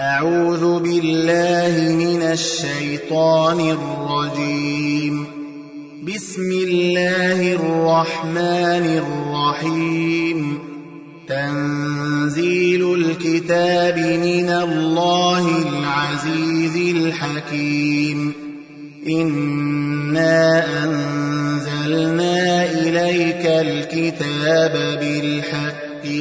أعوذ بالله من الشيطان الرجيم. بسم الله الرحمن الرحيم. تنزيل الكتاب من الله العزيز الحكيم. إنا أنزلنا إليك الكتاب بالحق.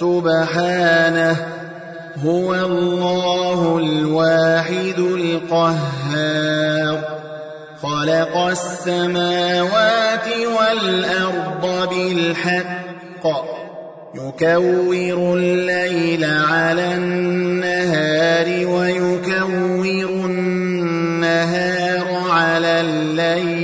سبحانه هو الله الواحد القهار. خلق السماوات والأرض بالحق. يكور الليل على النهار ويكور النهار على الليل.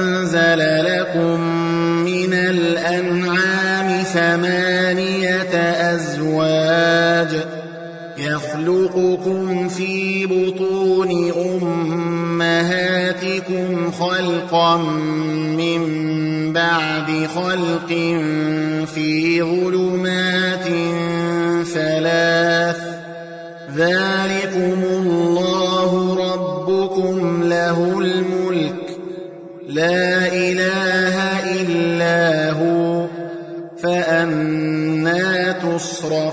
الأنعام ثمانية أزواج يخلقكم في بطون أمهاتكم خلقا من بعد خلق في ظلمات ثلاث ذلكم الله ربكم له الملك لا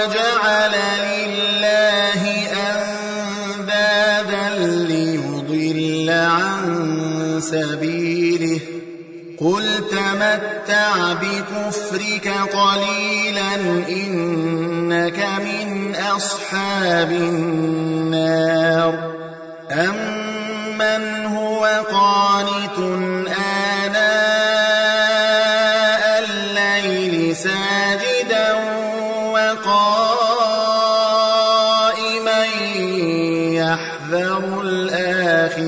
وجعل لله أندادا ليضل عن سبيله. قل تمتع بكفرك قليلا إنك من أصحاب النار. أمن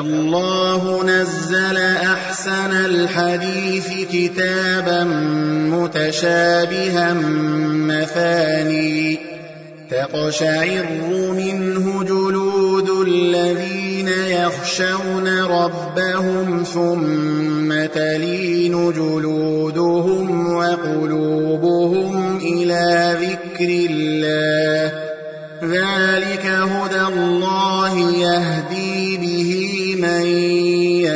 الله نزل أحسن الحديث كتابا متشابها مثاني. تقشعر منه جلود الذين يخشون ربهم ثم تلين جلودهم وقلوبهم إلى ذكر الله. ذلك هدى الله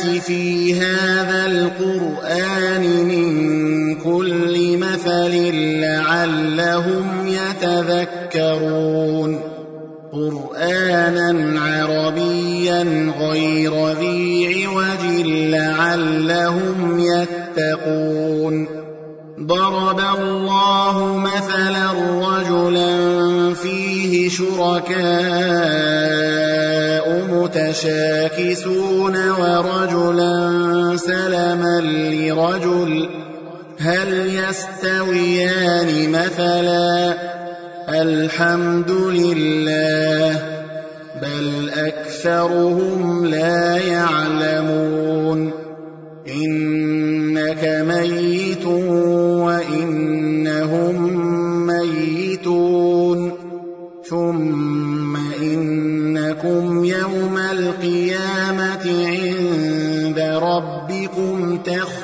في هذا القرآن من كل مثل لعلهم يتذكرون. قرآنا عربيا غير ذي عوج لعلهم يتقون. ضرب الله مثلا رجلا فيه شركاء متشاكسون ورجلا سلما لرجل هل يستويان مثلا الحمد لله بل أكثرهم لا يعلمون إنك ميت وإنهم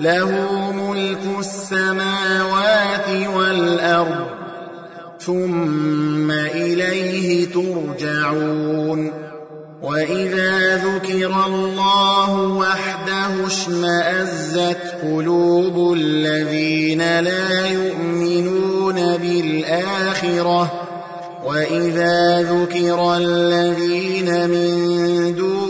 له ملك السماوات والأرض ثم إليه ترجعون. وإذا ذكر الله وحده اشمأزت قلوب الذين لا يؤمنون بالآخرة. وإذا ذكر الذين من هم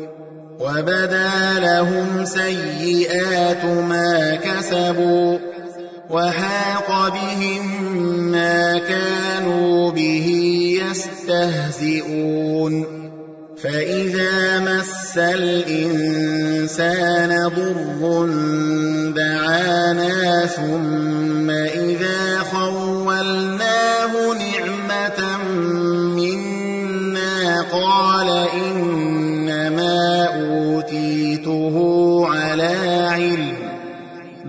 وبدا لهم سيئات ما كسبوا وحاق بهم ما كانوا به يستهزئون فإذا مس الإنسان ضر دعانا ثم إذا خولناه نعمة منا قال إنما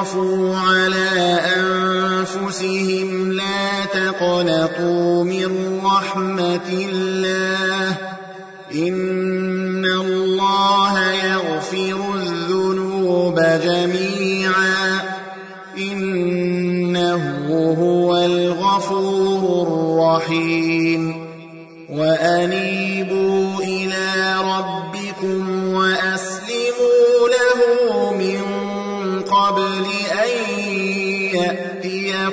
أسرفوا على أنفسهم لا تقنطوا من رحمة الله إن الله يغفر الذنوب جميعا إنه هو الغفور الرحيم وأنيبوا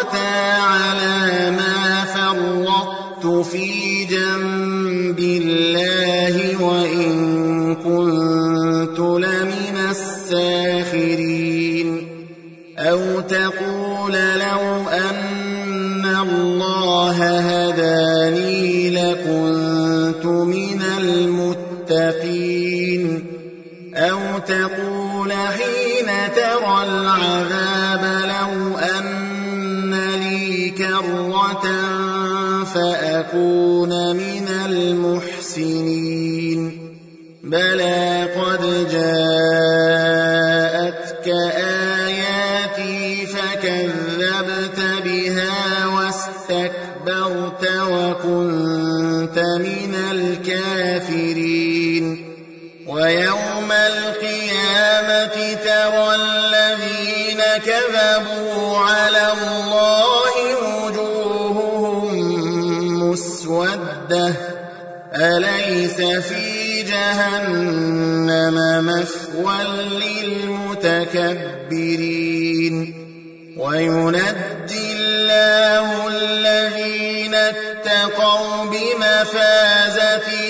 حسرة فأكون من المحسنين. بلى قد جاءتك آياتي فكذبت بها واستكبرت وكنت من الكافرين. ويوم القيامة ترى الذين كذبوا على مسودة أليس في جهنم مثوى للمتكبرين؟ وينجي الله الذين اتقوا بمفازتهم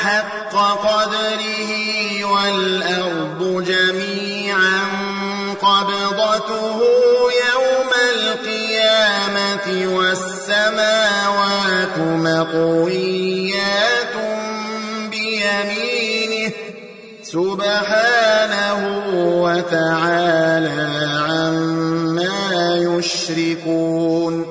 حق قدره والأرض جميعا قبضته يوم القيامة والسماوات مطويات بيمينه سبحانه وتعالى عما يشركون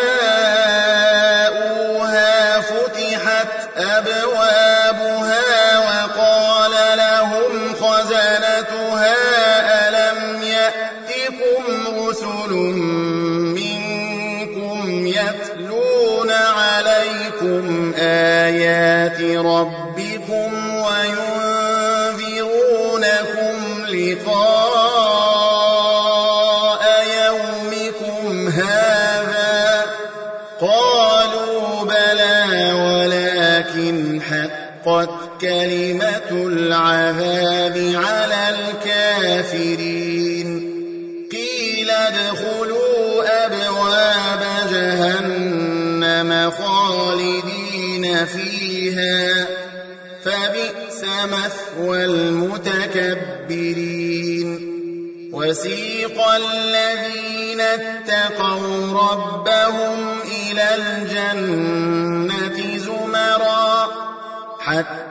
العذاب على الكافرين. قيل ادخلوا أبواب جهنم خالدين فيها. فبئس مثوى المتكبرين. وسيق الذين اتقوا ربهم إلى الجنة زمرا. حتى